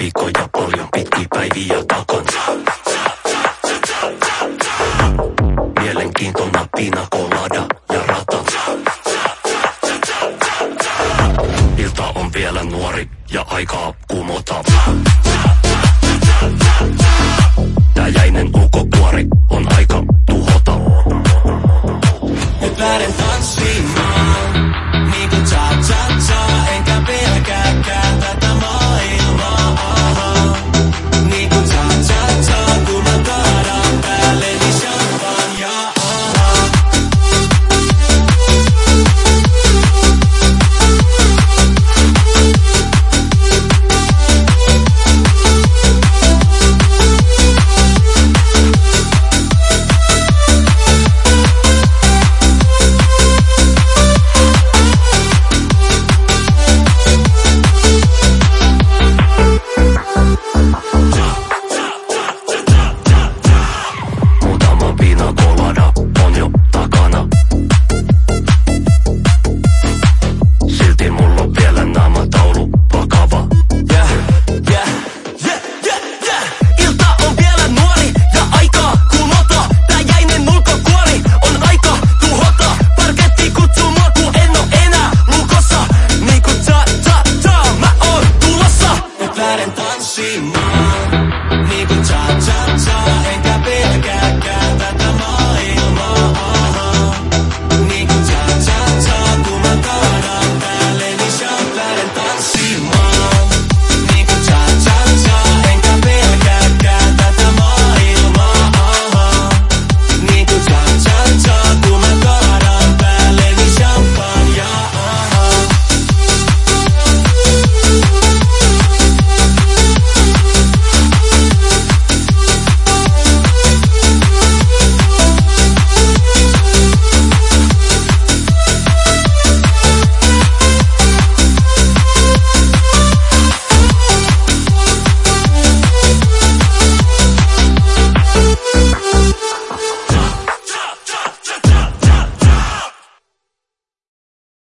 viikkoja paljon pitkiä päiviä takansa. Mielenkiintona pina colada ja ratansa. Ilta on vielä nuori ja aikaa kumota. stare intanto in mano Mi contatto